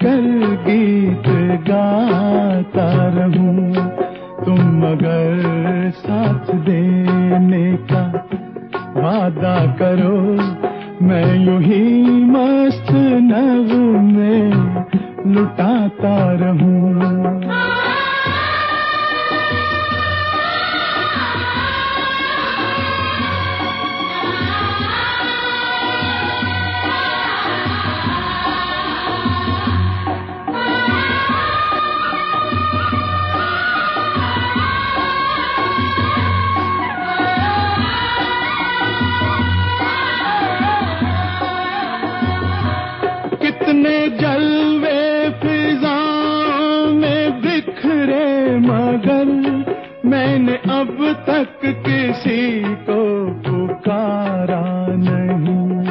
کر گیت گاتا رہوں۔ تم مگر ساتھ دینے کا وعدہ کرو۔ میں یوں ہی مست نغمے میں لٹاتا رہوں۔ کسی کو پکارا نہیں۔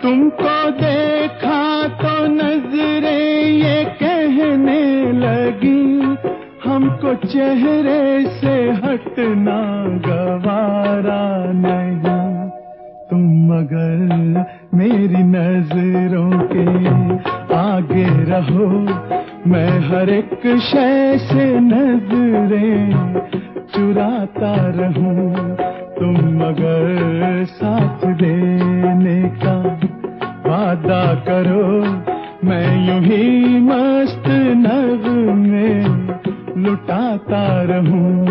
تم کو دیکھا تو نظریں یہ کہنے لگی، ہم کو چہرے سے ہٹنا گوارا نہیں۔ تم مگر میری نظروں کے آگے رہو۔ میں ہر ایک شے سے نظریں چراتا رہوں، تم مگر ساتھ دینے کا وعدہ کرو۔ میں یوں ہی مست نغ میں لٹاتا رہوں۔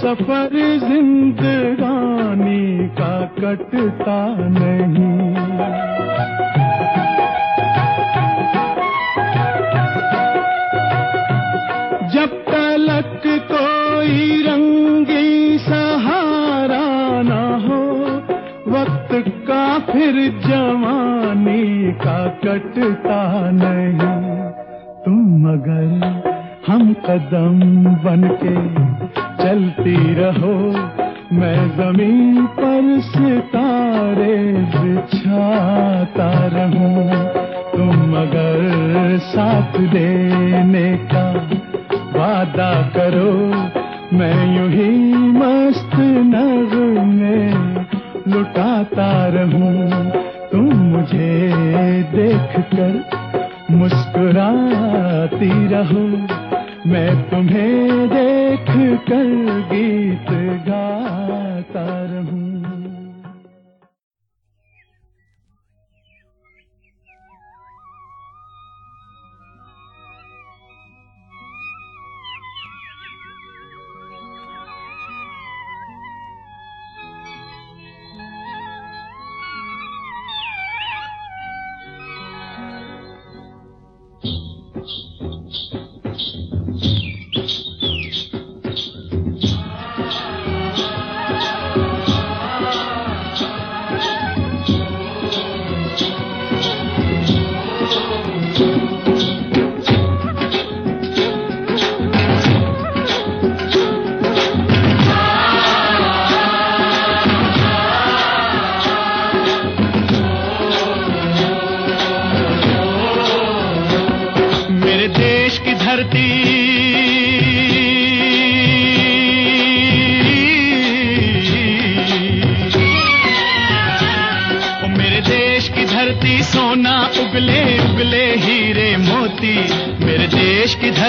سفر زندگانی کا کٹتا نہیں۔ جب تلک کوئی رنگی سہارا نہ ہو، وقت کا پھر جوانی کا کٹتا نہیں۔ تم مگر ہم قدم بن کے چلتی رہو۔ میں زمین پر ستارے بچھاتا رہوں۔ تم مگر ساتھ دینے کا وعدہ کرو۔ میں یوں ہی مست نغ میں لٹاتا رہوں۔ تم مجھے دیکھ کر مسکراتی رہو۔ میں تمہیں دیکھ کر گیت گاتا رہوں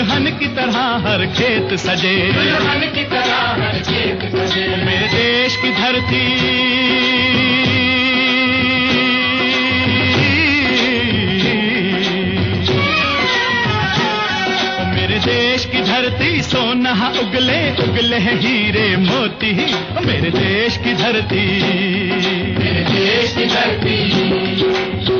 دلہن کی طرح ہر کھیت سجے۔ دلہن کی طرح ہر کھیت سجے۔ میرے دیش کی دھرتی۔ میرے دیش کی دھرتی سونا اگلے اگلے ہیرے موتی۔ میرے دیش کی دھرتی۔ میرے دیش کی دھرتی۔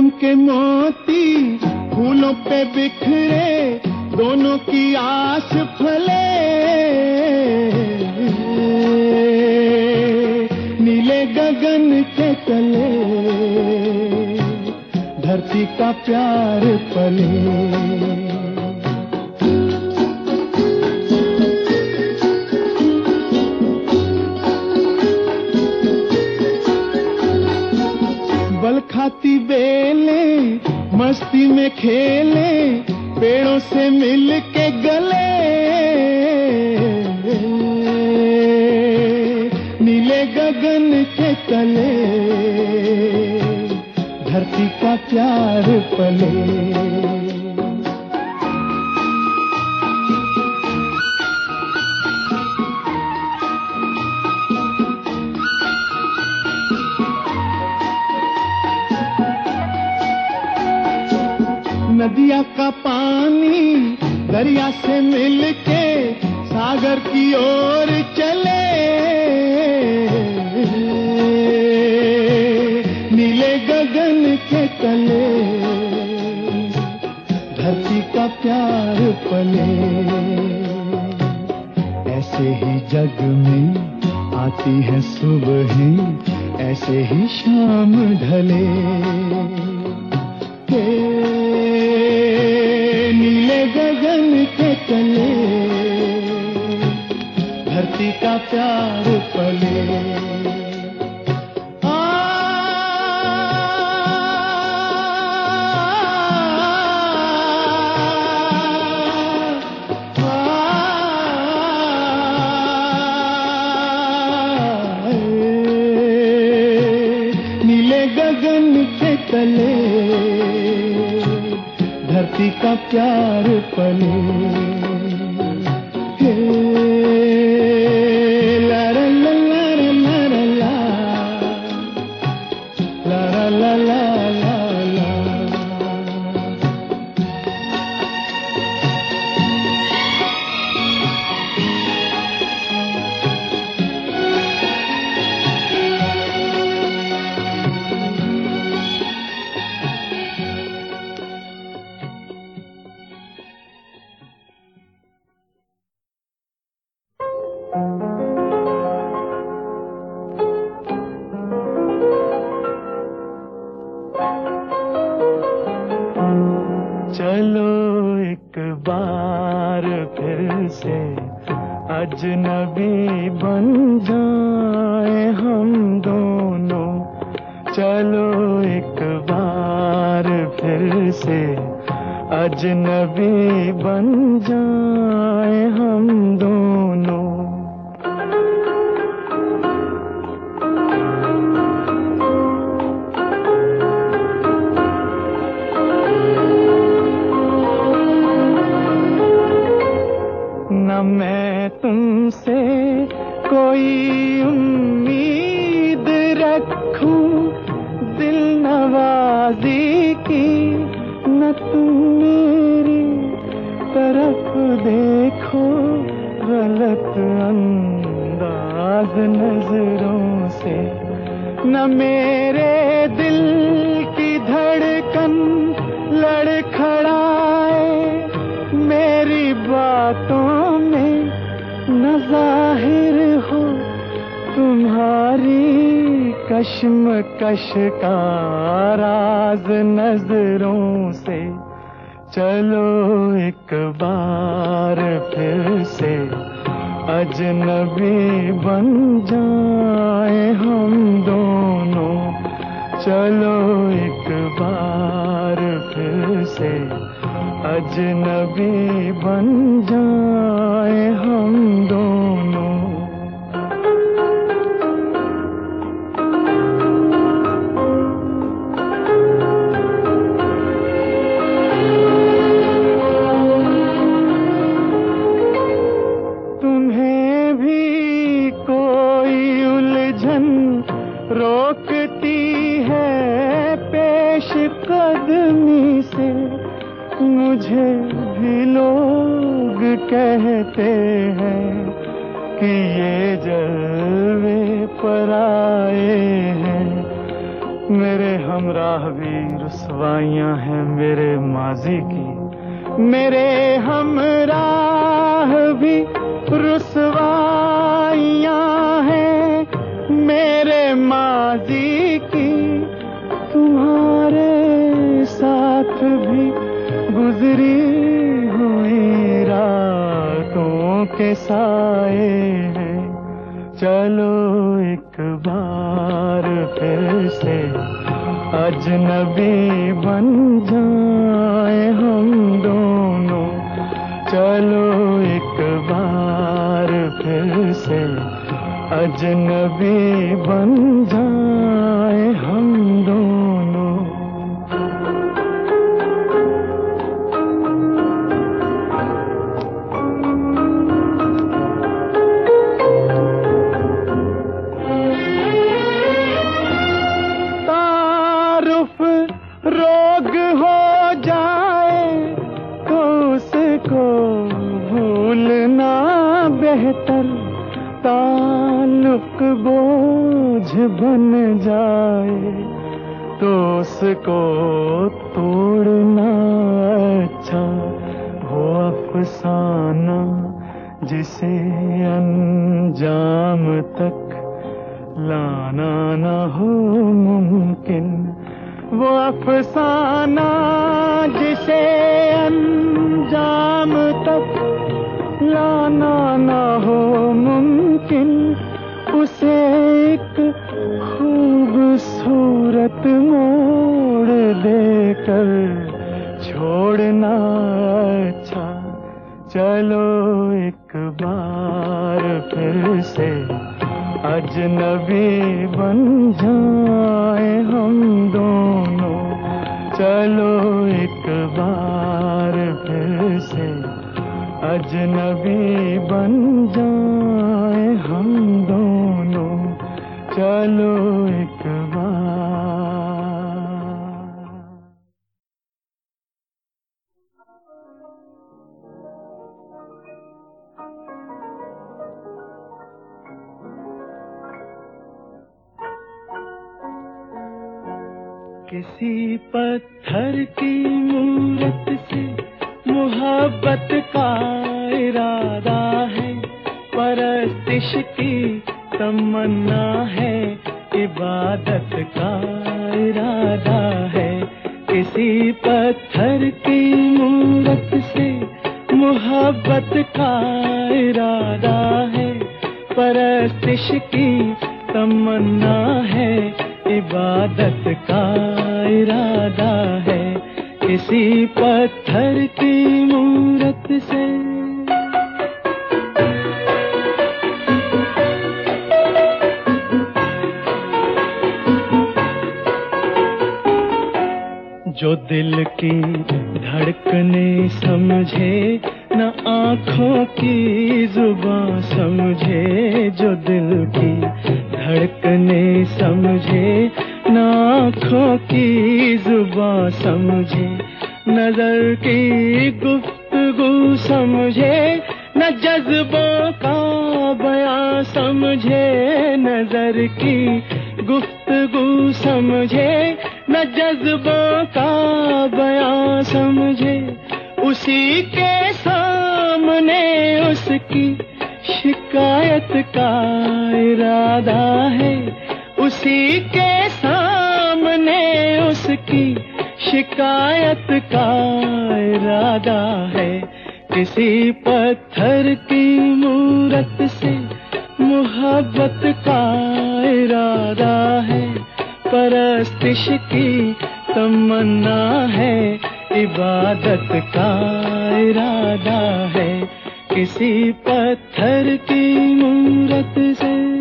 کرم کے موتی پھولوں پہ بکھرے، دونوں کی آس پھلے۔ نیلے گگن کے تلے، دھرتی کا پیار پلے۔ لے مستی میں کھیلے پیڑوں سے مل کے گلے نیلے گگن کے تلے دھرتی کا پیار پلے ندیا کا پانی دریا سے مل کے ساگر کی اور چلے۔ نیلے گگن کے تلے۔ دھرتی کا پیار پلے۔ ایسے ہی جگ میں آتی ہے صبح ہی، ایسے ہی شام ڈھلے۔ کسی نہ تم میری طرف دیکھو، غلط انداز نظروں سے۔ نہ میرے دل کی دھڑکن لڑکھڑائے، میری باتوں میں نہ ظاہر ہو تمہاری کشم کش کا راز نظروں سے چلو ایک بار پھر سے اجنبی بن جائیں ہم دونوں چلو ایک بار پھر سے اجنبی بن جائیں ہم دونوں مجھے بھی لوگ کہتے ہیں کہ یہ جلوے پر آئے ہیں۔ میرے ہمراہ بھی رسوائیاں ہیں میرے ماضی کی۔ میرے ہمراہ بھی رسوائیاں ہیں۔ میرے ماضی کی تمہارے گزری ہوئی راتوں کے سائے ہیں۔ چلو ایک بار پھر سے اجنبی بن جائیں ہم دونوں۔ چلو ایک بار پھر سے اجنبی بن جائیں بن جائے تو اس کو توڑنا اچھا ہو افسانہ جسے انجام تک لانا نہ ہو ممکن وہ افسانہ جسے انجام تک لانا نہ ہو ممکن اسے ایک بات موڑ دے کر چھوڑنا اچھا۔ چلو ایک بار پھر سے اجنبی بن جائیں ہم دونوں۔ چلو ایک بار پھر سے اجنبی بن جائیں ہم دونوں۔ چلو ایک پتھر کی مورت سے محبت کا ارادہ ہے۔ پرستش کی تمنا ہے، عبادت کا ارادہ ہے۔ کسی پتھر کی مورت سے محبت کا ارادہ ہے۔ پرستش کی تمنا اسی پتھر کی مورت سے۔ جو دل کی دھڑکنے سمجھے نہ آنکھوں کی اسی کے سامنے اس کی شکایت کا ارادہ ہے۔ کسی پتھر کی مورت سے محبت کا ارادہ ہے۔ پرستش کی تمنا ہے، عبادت کا ارادہ ہے۔ کسی پتھر کی مورت سے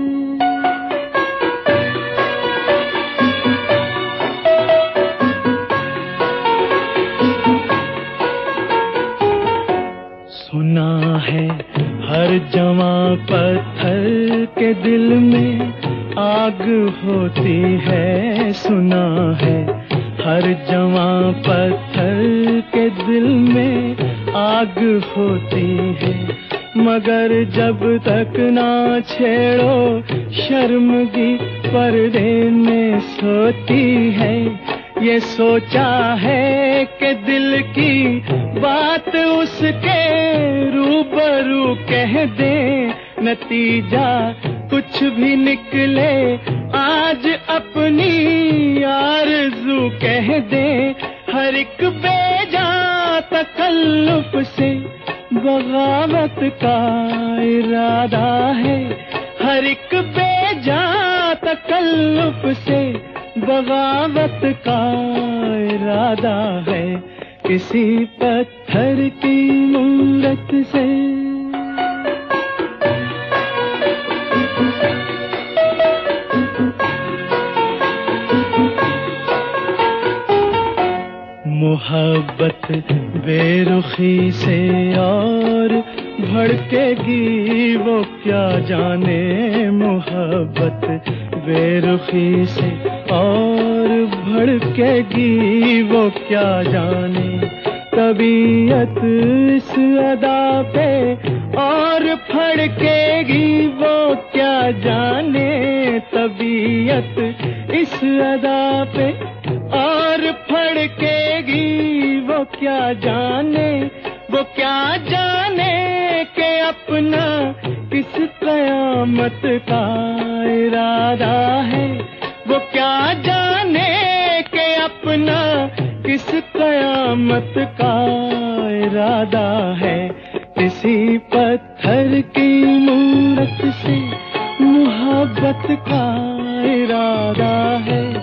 ہر جمع پتھر کے دل میں آگ ہوتی ہے، سنا ہے۔ ہر جمع پتھر کے دل میں آگ ہوتی ہے۔ مگر جب تک نہ چھیڑو، شرمگی پردے میں سوتی ہے۔ یہ سوچا ہے کہ دل کی بات اس کے روبرو کہہ دے نتیجہ کچھ بھی نکلے آج اپنی آرزو کہہ دے ہر ایک بے جا تکلف سے بغاوت کا ارادہ ہے ہر ایک بے جا تکلف سے بغاوت کا ارادہ ہے کسی پتھر کی مورت سے۔ محبت بے رخی سے اور بھڑکے گی، وہ کیا جانے؟ محبت بے رخی سے اور بھڑکے گی وہ کیا جانے؟ طبیعت اس ادا پہ اور پھڑکے گی وہ کیا جانے؟ طبیعت اس ادا پہ اور پھڑکے گی وہ کیا جانے؟ وہ کیا جانے کہ اپنا قیامت کا ارادہ ہے۔ وہ کیا جانے کہ اپنا کس قیامت کا ارادہ ہے۔ کسی پتھر کی مورت سے محبت کا ارادہ ہے۔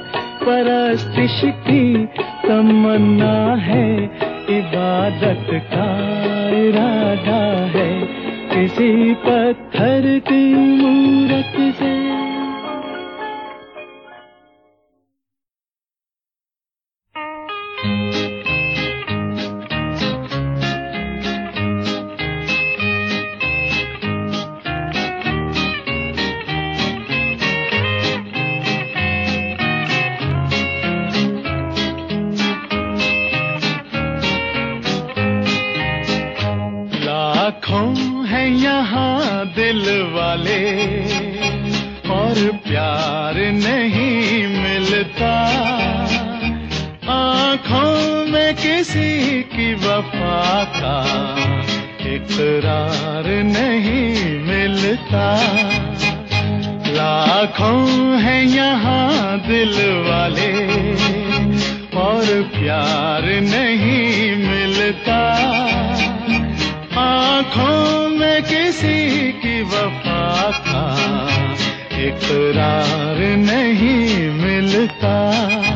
پرستش کی تمنا ہے۔ عبادت کا ارادہ کسی پتھر کی مورت سے اور پیار نہیں ملتا۔ آنکھوں میں کسی کی وفا کا اقرار نہیں ملتا۔ لاکھوں ہیں یہاں دل والے اور پیار نہیں ملتا۔ آنکھوں میں کسی کی وفا اقرار نہیں ملتا۔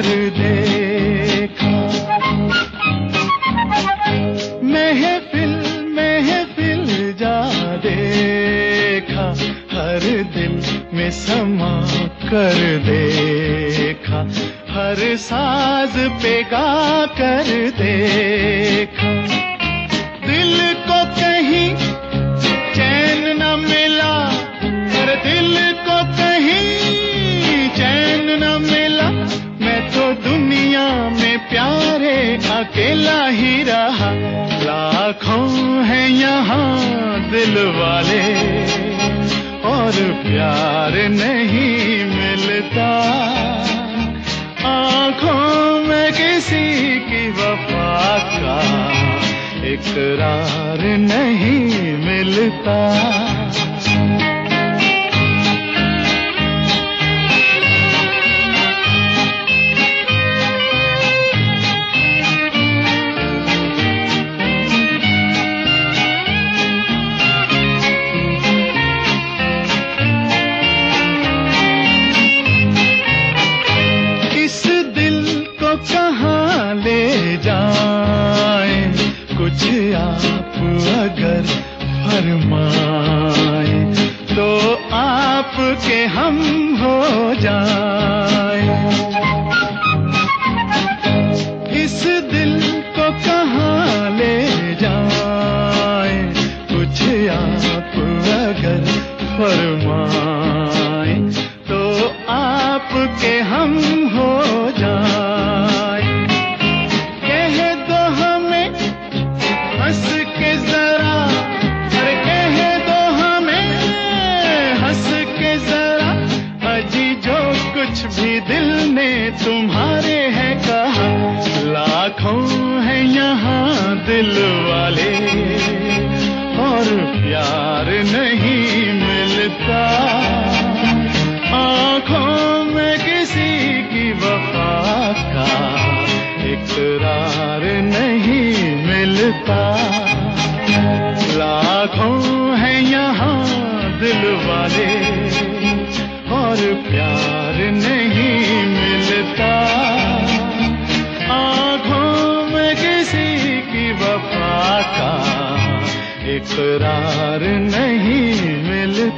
کر دیکھا۔ محفل محفل جا دیکھا۔ ہر دل میں سما کر دیکھا۔ ہر ساز پہ گا کر والے اور پیار نہیں ملتا۔ آنکھوں میں کسی کی وفا کا اقرار نہیں ملتا۔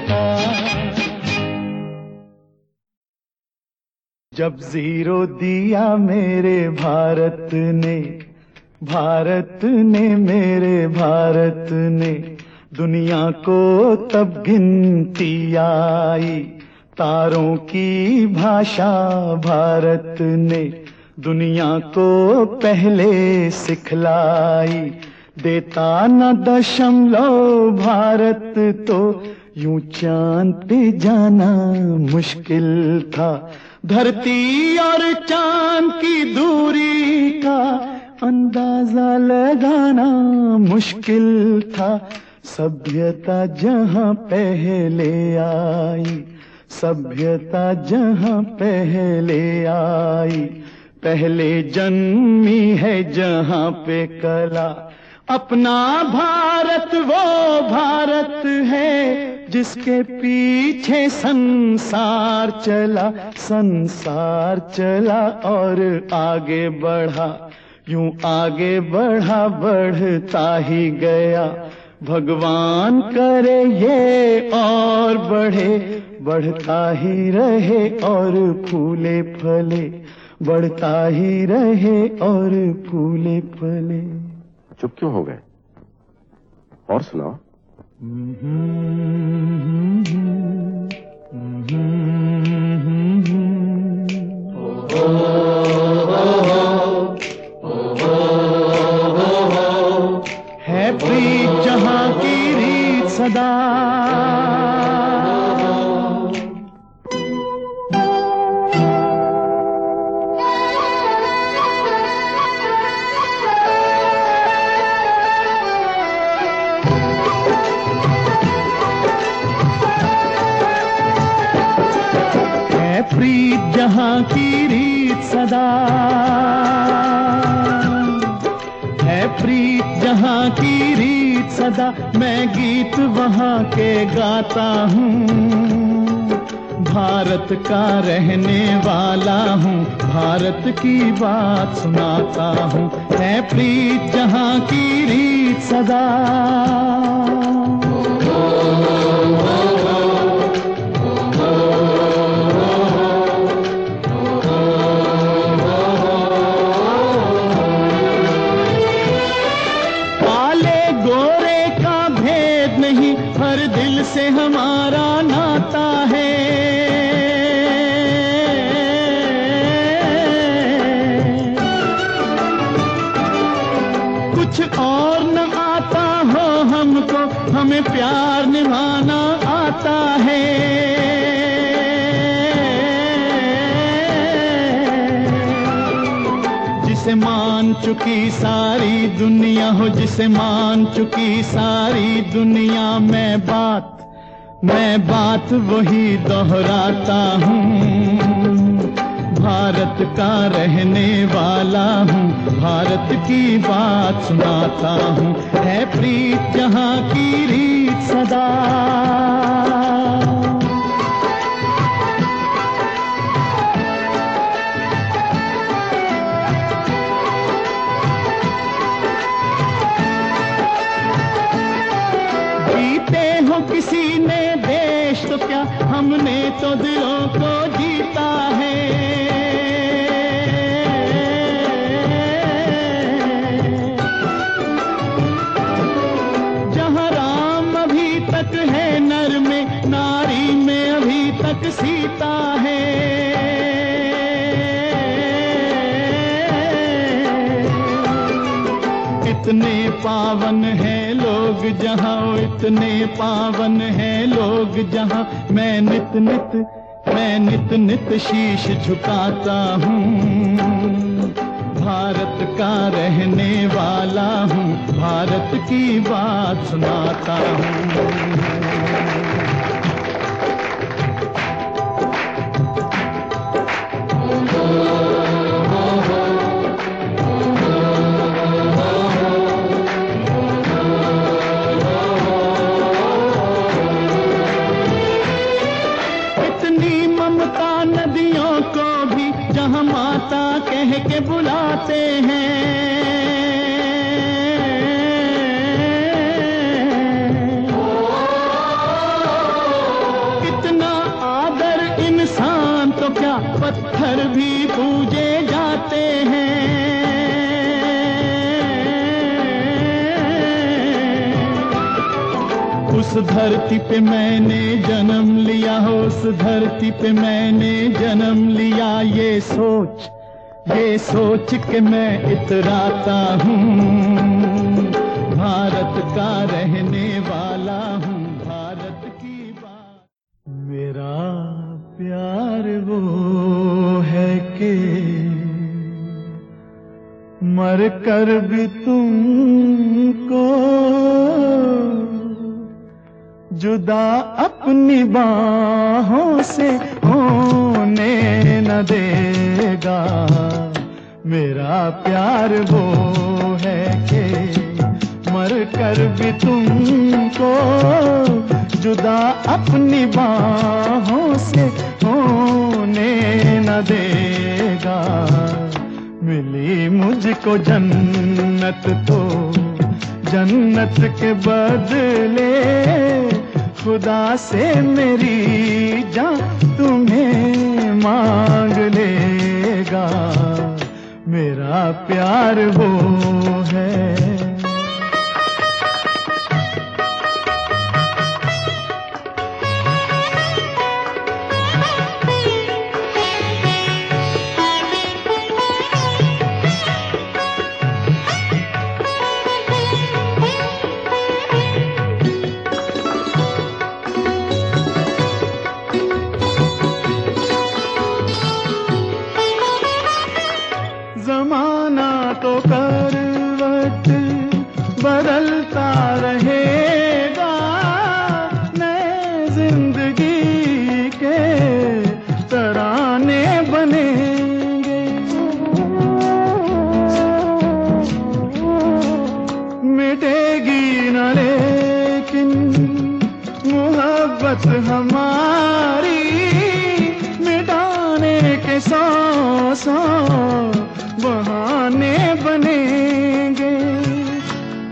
ملتا جب زیرو دیا میرے بھارت نے بھارت نے میرے بھارت نے دنیا کو تب گنتی آئی۔ تاروں کی بھاشا بھارت نے دنیا کو پہلے سکھلائی۔ دیتا نہ دشم لو بھارت تو یوں چاند پہ جانا مشکل تھا۔ دھرتی اور چاند کی دوری کا اندازہ لگانا مشکل تھا۔ سبھیتا جہاں پہلے آئی، سبھیتا جہاں پہلے آئی۔ پہلے جنمی ہے جہاں پہ کلا۔ اپنا بھارت، وہ بھارت ہے۔ جس کے پیچھے سنسار چلا سنسار چلا اور آگے بڑھا، یوں آگے بڑھا، بڑھتا ہی گیا۔ بھگوان کرے یہ اور بڑھے، بڑھتا ہی رہے اور پھولے پھلے۔ بڑھتا ہی رہے اور پھولے پھلے۔ چپ کیوں ہو گئے؟ اور سناؤ۔ ہے پری جہاں کی ریت صدا کی ریت صدا۔ ہے پریت، جہاں کی ریت صدا، میں گیت وہاں کے گاتا ہوں۔ بھارت کا رہنے والا ہوں، بھارت کی بات سناتا ہوں۔ ہے پریت، جہاں کی ریت سدا چکی ساری دنیا ہو جسے مان چکی ساری دنیا میں بات میں بات وہی دہراتا ہوں۔ بھارت کا رہنے والا ہوں، بھارت کی بات سناتا ہوں۔ ہے پریت، جہاں کی ریت صدا۔ کسی نے دیش تو کیا؟ ہم نے تو دلوں کو جیتا ہے۔ جہاں رام ابھی تک ہے نر میں، ناری میں ابھی تک سیتا ہے۔ اتنے پاون ہیں لوگ جہاں اتنے پاون ہیں، لوگ جہاں میں نت نت، میں نت نت شیش جھکاتا ہوں۔ بھارت کا رہنے والا ہوں، بھارت کی بات سناتا ہوں۔ بلاتے ہیں۔ اتنا آدر انسان تو کیا پتھر بھی پوجے جاتے ہیں۔ اس دھرتی پہ میں نے جنم لیا، اس دھرتی پہ میں نے جنم لیا، یہ سوچ یہ سوچ کے میں اتراتا ہوں۔ بھارت کا رہنے والا ہوں۔ بھارت کی بات میرا پیار وہ ہے کہ مر کر بھی تم کو جدا اپنی باہوں سے ہونے نہ دے گا۔ میرا پیار وہ ہے کہ مر کر بھی تم کو جدا اپنی باہوں سے ہونے نہ دے گا۔ ملی مجھ کو جنت تو، جنت کے بدلے خدا سے میری جان تمہیں مانگ لے گا۔ میرا پیار وہ ہے۔ محبت ہماری کے سو سو بہانے بنیں گے۔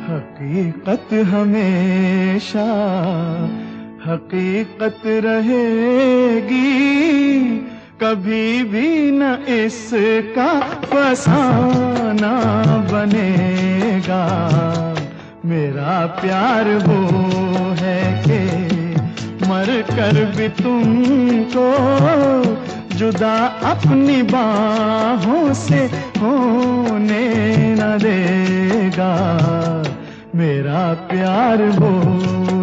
حقیقت ہمیشہ حقیقت رہے گی۔ کبھی بھی نہ اس کا فسانہ بنے گا۔ میرا پیار وہ ہے کہ مر کر بھی تم کو، جدا اپنی باہوں سے ہونے نہ دے گا۔ میرا پیار بول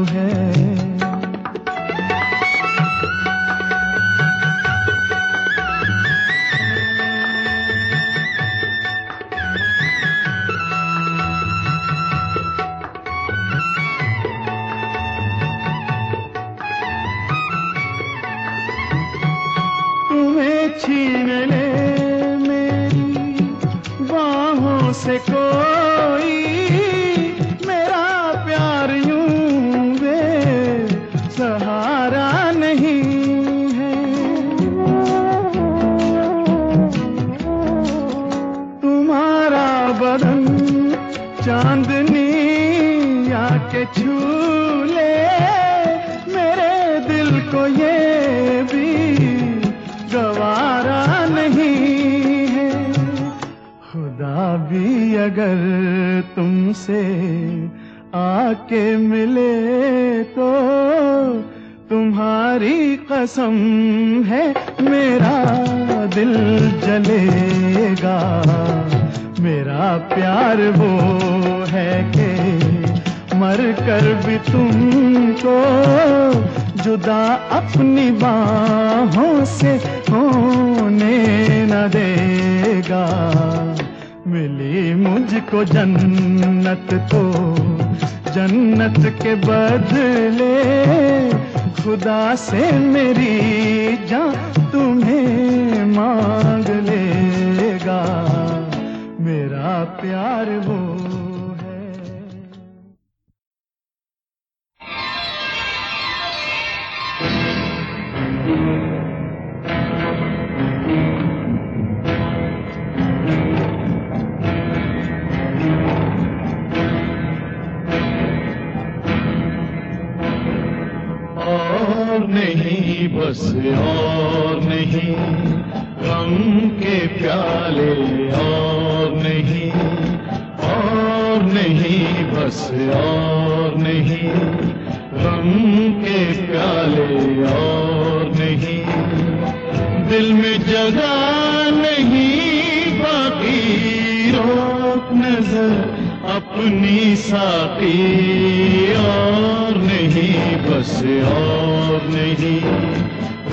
باہوں اگر تم سے آ کے ملے تو تمہاری قسم ہے، میرا دل جلے گا۔ میرا پیار وہ ہے کہ مر کر بھی تم کو جدا اپنی باہوں سے ہونے نہ دے گا۔ ملی مجھ کو جنت تو، جنت کے بدلے خدا سے میری جان تمہیں مانگ لے گا۔ میرا پیار وہ نہیں، بس اور نہیں۔ غم کے پیالے اور نہیں اور نہیں، بس اور نہیں۔ غم کے پیالے اور نہیں۔ دل میں جگہ نہیں، باقی روک نظر، اپنی ساقی اور نہیں بس اور نہیں،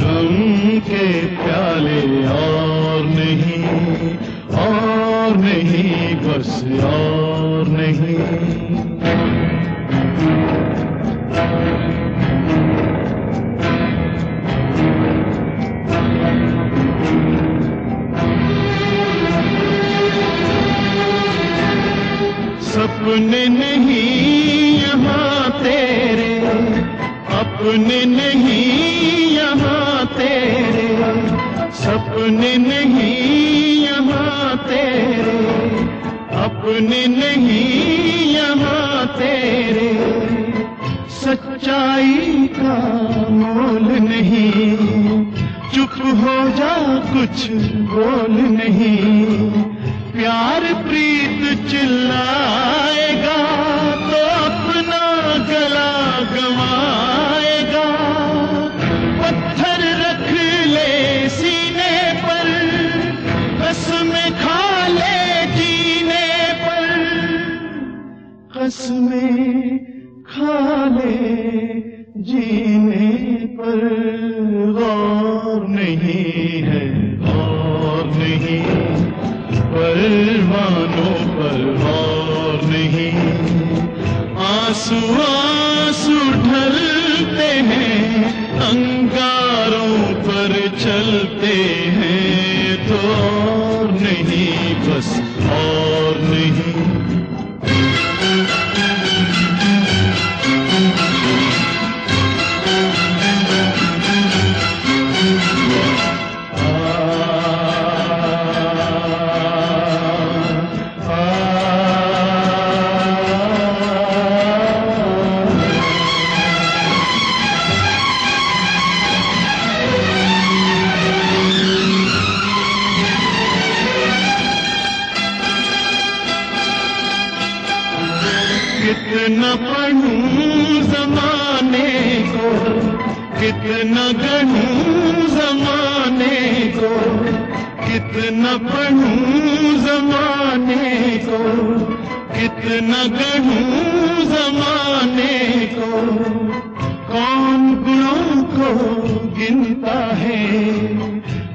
غم کے پیالے اور نہیں اور نہیں، بس اور نہیں۔ سپنے نہیں اپنے نہیں یہاں تیرے، سپنے نہیں یہاں تیرے، اپنے نہیں یہاں تیرے۔ سچائی کا مول نہیں، چپ ہو جا کچھ بول نہیں۔ پیار پریت چلائے قسمیں کھا لے جینے پر غور نہیں ہے، غور نہیں پروانوں پر غور نہیں۔ آسواں آنسو کتنا پڑھوں زمانے کو، کتنا گنوں زمانے کو، کتنا پڑھوں زمانے کو، کتنا گنوں زمانے کو، کون گڑوں کو گنتا ہے،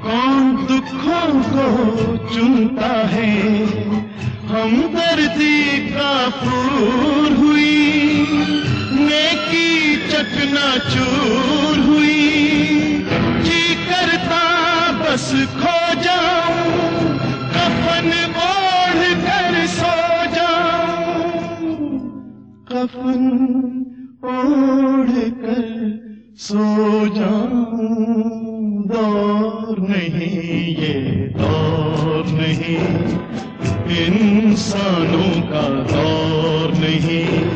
کون دکھوں کو چنتا ہے؟ ہم دردی کا پھول ہوئی، نیکی چکنا چور ہوئی۔ جی کرتا بس کھو جاؤں، کفن اوڑھ کر سو جاؤں۔ کفن اوڑھ کر سو جاؤں۔ دور نہیں، یہ دور نہیں۔ انسانوں کا دور نہیں۔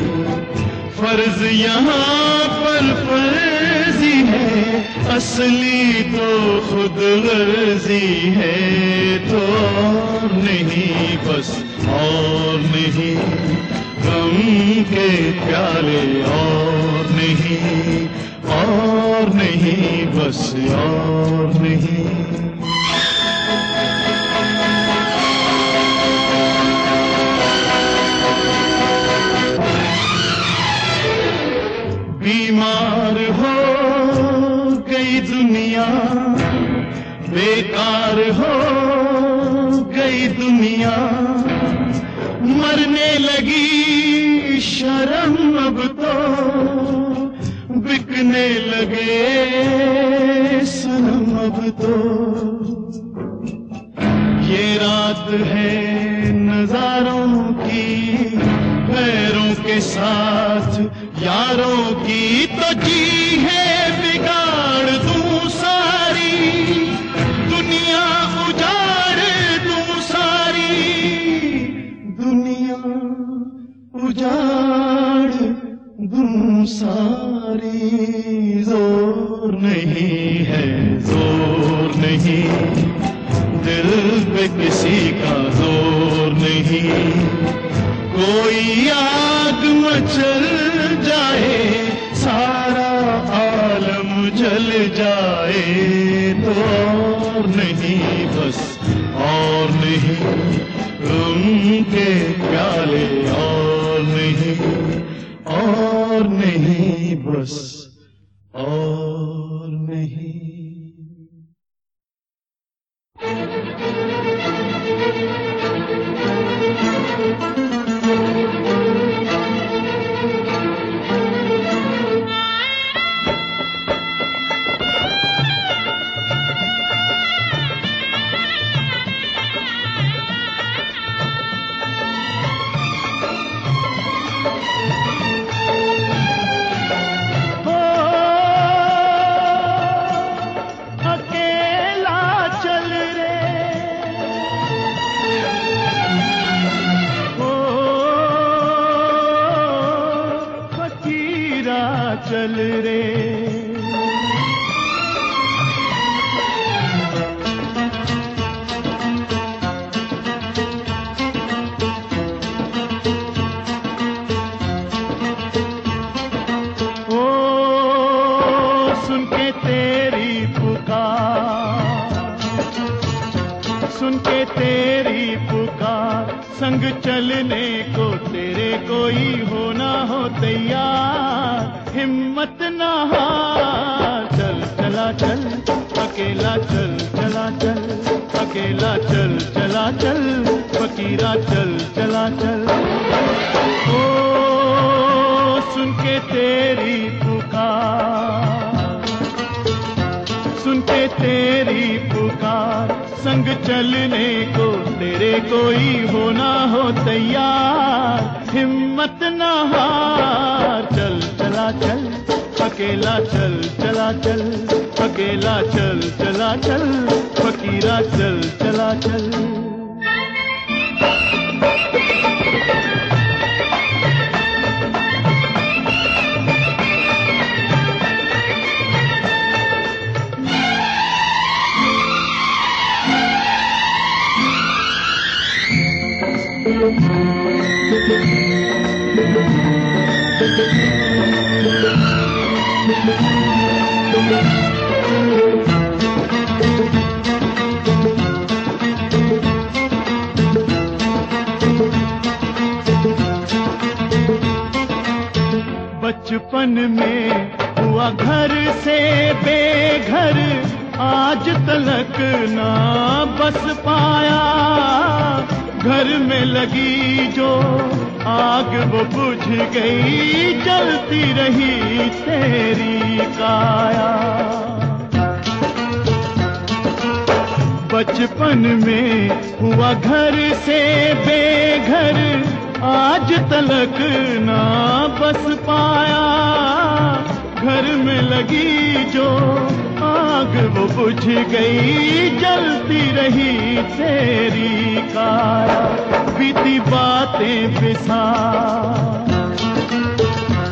فرض یہاں پر فرضی ہے، اصلی تو خود غرضی ہے، تو اور نہیں، بس اور نہیں۔ غم کے پیالے اور نہیں اور نہیں، بس اور نہیں۔ بیمار ہو گئی دنیا، بیکار ہو گئی دنیا۔ مرنے لگی شرم اب تو، بکنے لگے سنم اب تو۔ یہ رات ہے نظاروں کی پیروں کے ساتھ، یاروں کی تو بس پایا، گھر میں لگی جو آگ وہ بجھ گئی جلتی رہی تیری کایا۔ بچپن میں ہوا گھر سے بے گھر، آج تلک نہ بس پایا۔ گھر میں لگی جو آگ وہ بجھ گئی، جلتی رہی تیری کایا بیتی باتیں بسا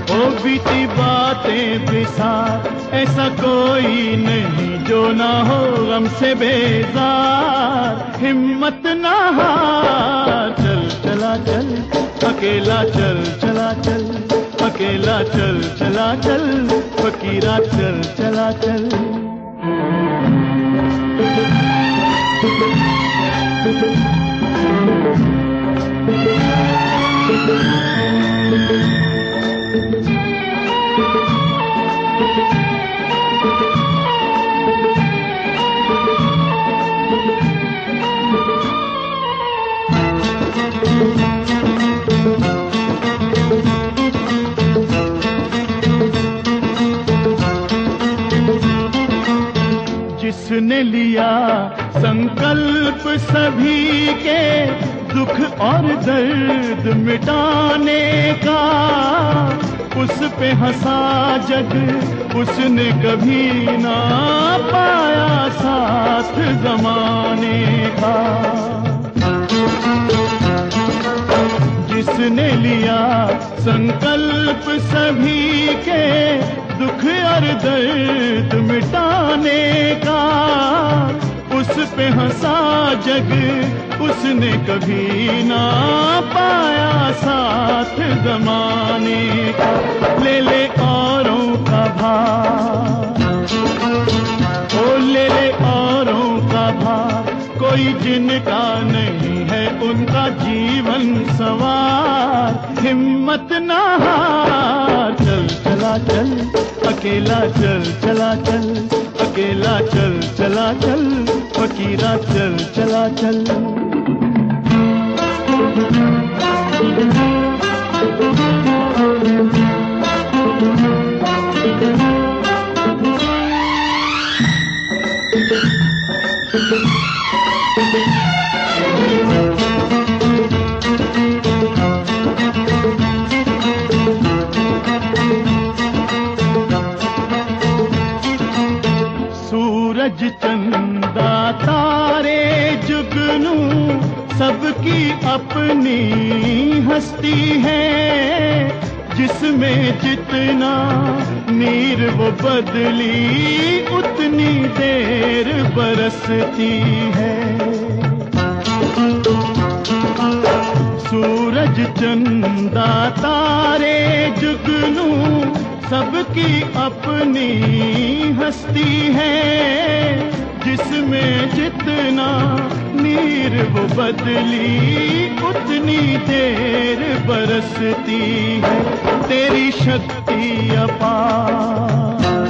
او بیتی باتیں بسار ایسا کوئی نہیں جو نہ ہو غم سے بیزار۔ ہمت نہ ہار، چل چلا چل، اکیلا چل چلا چل۔ اکیلا چل چلا چل فقیرا چل چلا چل۔ جس نے لیا۔ سنکلپ سبھی کے دکھ اور درد مٹانے کا۔ اس پہ ہنسا جگ، اس نے کبھی نہ پایا ساتھ زمانے کا۔ جس نے لیا۔ سنکلپ سبھی کے دکھ اور درد مٹانے کا۔ اس پہ ہنسا جگ، اس نے کبھی نہ پایا ساتھ زمانے کا۔ لے لے اوروں کا بھار او لے لے اوروں کا بھار کوئی جن کا نہیں ہے ان کا جیون سوار۔ ہمت نہ ہار۔ چل، چلا، چل، اکیلا چل، چلا، چل، اکیلا چل، چلا، چل فقیرا چل، چلا، چل۔ سورج چندا تارے جگنو سب کی اپنی ہستی ہے۔ جس میں جتنا نیر وہ بدلی اتنی دیر برستی ہے۔ سورج چندا تارے جگنو سب کی اپنی ہستی ہے۔ جس میں جتنا نیر وہ بدلی اتنی دیر برستی ہے۔ تیری شکتی اپار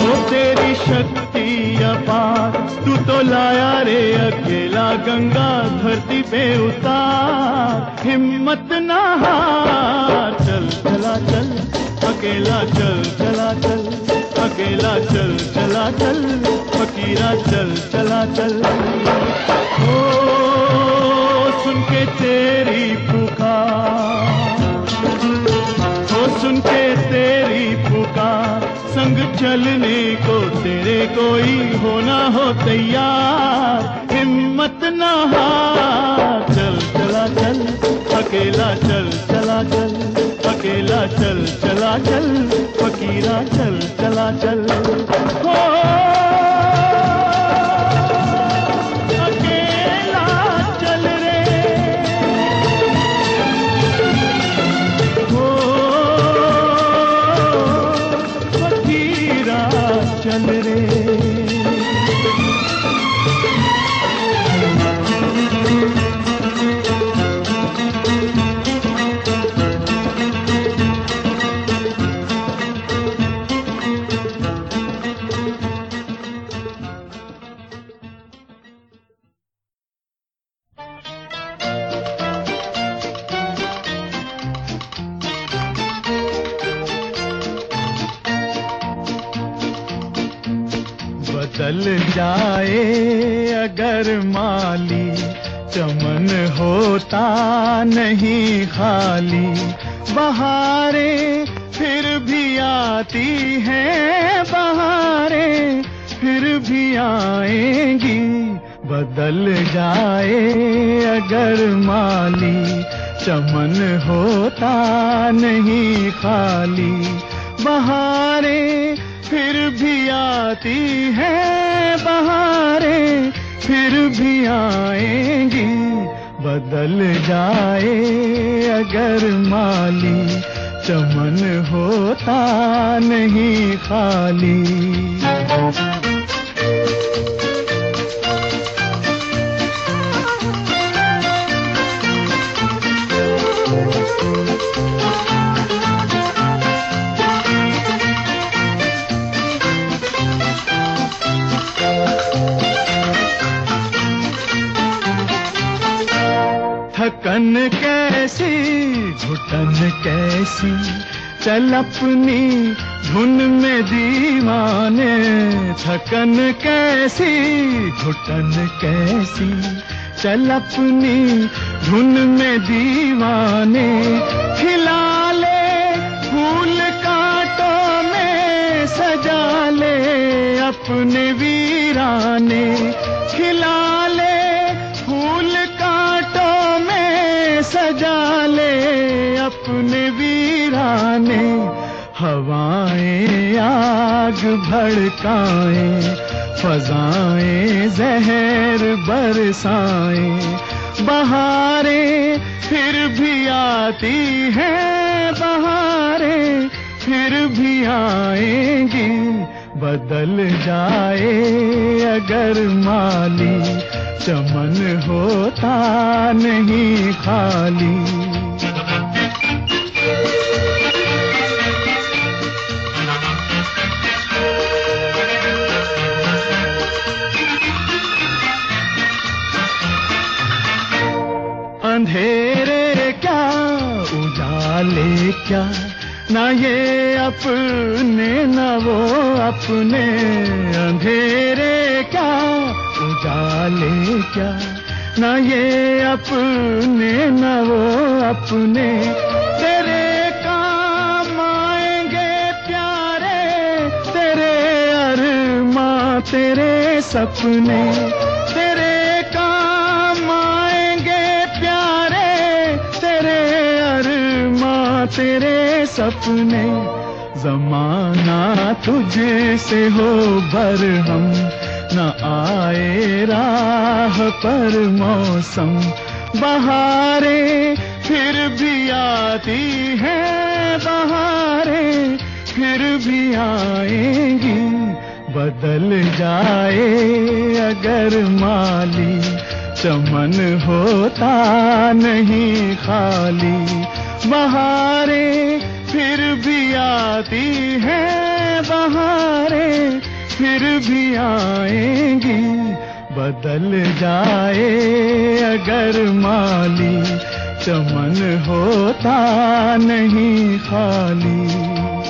وہ تیری شکتی اپار تو تو لایا رے اکیلا گنگا دھرتی پہ اتار۔ ہمت نہ ہار۔ چل چلا چل۔ اکیلا چل چلا چل، اکیلا چل چلا چل فقیرا چل چلا چل۔ او، سن کے تیری پکار۔ او، سن کے تیری پکار۔ سنگ چلنے کو تیرے کوئی ہونا ہو تیار، ہمت نہ ہار۔ چل اکیلا چل چلا چل اکیلا چل چلا چل فقیرا چل چلا چل۔ جائے مالی چمن ہوتا نہیں خالی بہاریں پھر بھی آتی ہیں بہاریں پھر بھی آئیں گی بدل جائے اگر مالی چمن ہوتا نہیں خالی بہاریں پھر بھی آتی ہیں بہاریں پھر بھی آئیں گی بدل جائے اگر مالی چمن ہوتا نہیں خالی۔ تھکن کیسی گھٹن کیسی، چل اپنی دھن میں دیوانے۔ تھکن کیسی گھٹن کیسی، چل اپنی دھن میں دیوانے۔ کھلا لے، پھول کانٹوں میں سجا لے اپنے ویرانے۔ کھلا سجا لے اپنے ویرانے، ہوائیں آگ بھڑکائیں، فضائیں زہر برسائیں۔ بہاریں پھر بھی آتی ہیں، بہاریں پھر بھی آئیں گی۔ بدل جائے اگر مالی چمن ہوتا نہیں خالی۔ اندھیرے کیا اجالے کیا؟ نہ یہ اپنے، نہ وہ اپنے۔ اندھیرے کیا، اجالے کیا؟ نہ یہ اپنے، نہ وہ اپنے۔ تیرے کام آئیں گے پیارے، تیرے ارماں تیرے سپنے۔ تیرے سپنے، زمانہ تجھ سے ہو بر ہم نہ آئے راہ پر موسم۔ بہاریں پھر بھی آتی ہیں بہاریں پھر بھی آئیں گی۔ بدل جائے اگر مالی، چمن ہوتا نہیں خالی۔ بہاریں پھر بھی آتی ہیں بہاریں، پھر بھی آئیں گی، بدل جائے اگر مالی چمن ہوتا نہیں خالی۔